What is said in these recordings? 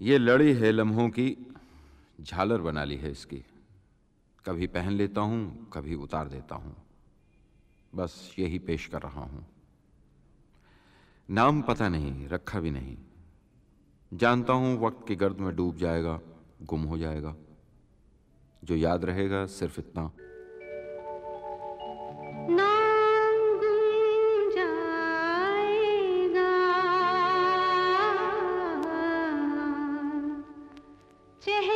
ये लड़ी है लम्हों की, झालर बना ली है इसकी। कभी पहन लेता हूँ, कभी उतार देता हूँ। बस यही पेश कर रहा हूँ। नाम पता नहीं, रखा भी नहीं। जानता हूँ वक्त की गर्द में डूब जाएगा, गुम हो जाएगा। जो याद रहेगा, सिर्फ़ इतना। চেহে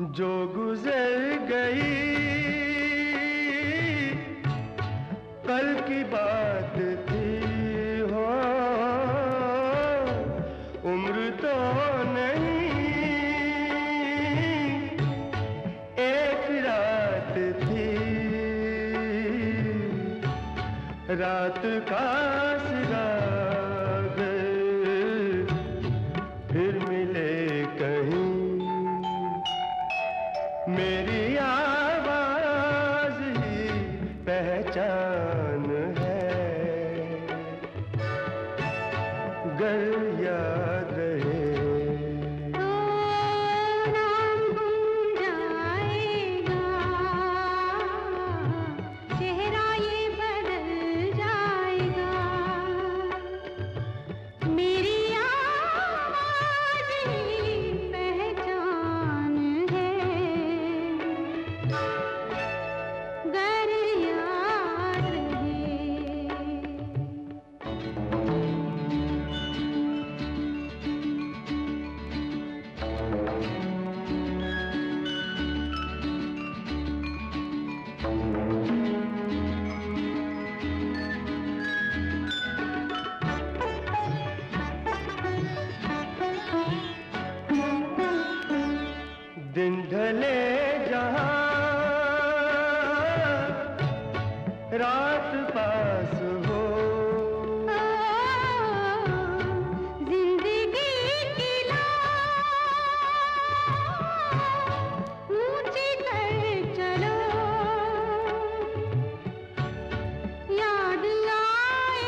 जो गुजर गई। कल की बात थी हो, उम्र तो नहीं। एक रात थी। रात का सिरा फिर मिले कहीं। मेरी आवाज़ ही पहचान है। गर याद है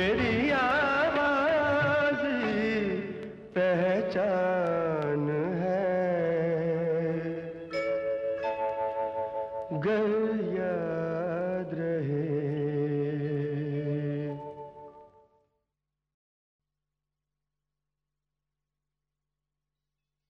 मेरी आवाज़ पहचान है। गया